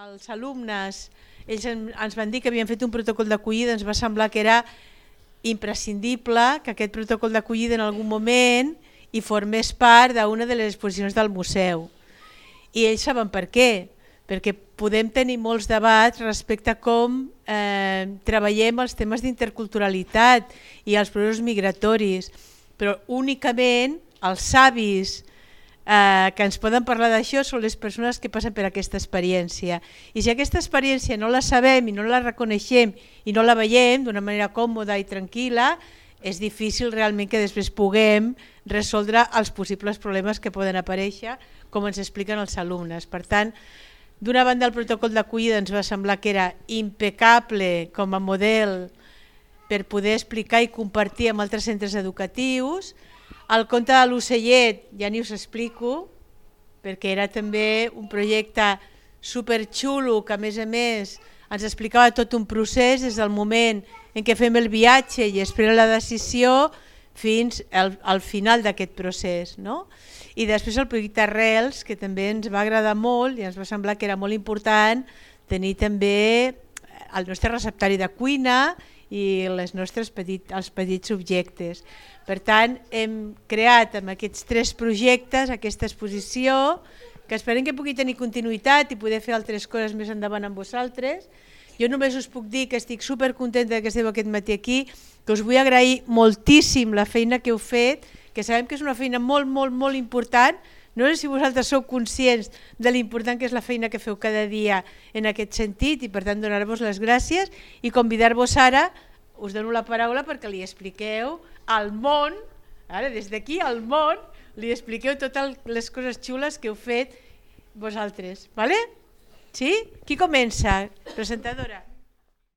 els alumnes, ells ens van dir que havien fet un protocol d'acollida, ens va semblar que era imprescindible que aquest protocol d'acollida en algun moment i formés part d'una de les exposicions del museu. I ells saben per què, perquè podem tenir molts debats respecte a com eh, treballem els temes d'interculturalitat i els processos migratoris, però únicament els savis eh, que ens poden parlar d'això són les persones que passen per aquesta experiència. I si aquesta experiència no la sabem i no la reconeixem i no la veiem d'una manera còmoda i tranquil·la, és difícil realment que després puguem resoldre els possibles problemes que poden aparèixer, com ens expliquen els alumnes. Per tant, d'una banda el protocol d'acollida ens va semblar que era impecable com a model per poder explicar i compartir amb altres centres educatius. El conte de l'ocellet ja ni us explico, perquè era també un projecte superxulo que a més a més ens explicava tot un procés des del moment en què fem el viatge i es la decisió fins al, al final d'aquest procés. No? I després el projecte Arrels, que també ens va agradar molt i ens va semblar que era molt important tenir també el nostre receptari de cuina i les nostres petit, els petits objectes. Per tant, hem creat amb aquests tres projectes aquesta exposició que esperem que pugui tenir continuïtat i poder fer altres coses més endavant amb vosaltres. Jo només us puc dir que estic super contenta que esteu aquest matí aquí, que us vull agrair moltíssim la feina que heu fet, que sabem que és una feina molt, molt, molt important, no sé si vosaltres sou conscients de l'important que és la feina que feu cada dia en aquest sentit i per tant donar-vos les gràcies i convidar-vos ara, us dono la paraula perquè li expliqueu al món, ara des d'aquí al món, li expliqueu totes les coses xules que heu fet vosaltres. Vale? Sí? Qui comença? Presentadora.